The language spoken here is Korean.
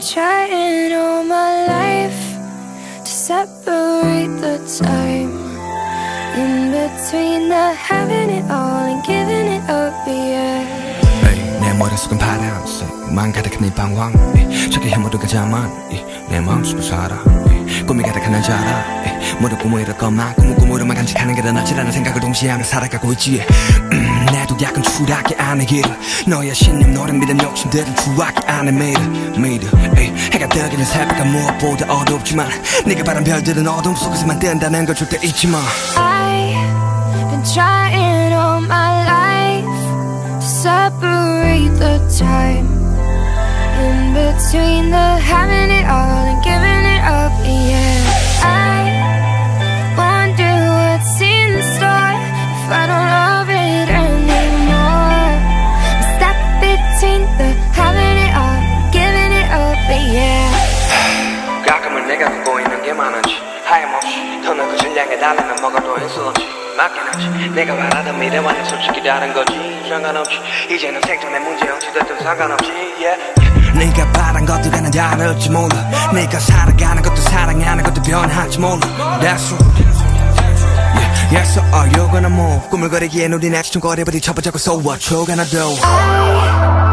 trying all my life to separate the time in between the having it all and giving it up, yeah. 에이, 내 머릿속은 파란색만 가득한 이 방황 저기 해모두가 자만 내 마음속을 살아 꿈이 가득한 날 자라 꿈을 이룰 것만 꿈을 꿈으로만 간직하는 게 더 낫지라는 생각을 동시에 하며 살아가고 있지. 음, 나도 약간 안에 길을 너의 신념 노력 믿음 욕심들은 안에 매일. 매일. 에이, 해가 뜨기는 새벽은 무엇보다 어둡지만 네가 바란 별들은 어둠 속에서만 뜬다는 걸 절대 잊지 마. I've been trying all my life to separate the time in between the having it all 더 넓은 향해 달리면 뭐가 더 있을지 맞긴 하지. 내가 바라던 미래와는 솔직히 다른 거지. 상관없이. 이제는 생존의 문제 어찌됐든 상관없이 yeah. 네가 바란 것들과는 다를지 몰라. 네가 살아가는 것도 사랑하는 것도 변할지 몰라. That's right. Yeah, yes, so are you gonna move 꿈을 거리기엔 우린 좀 거리버리 쳐보자고 So what? you gonna do trying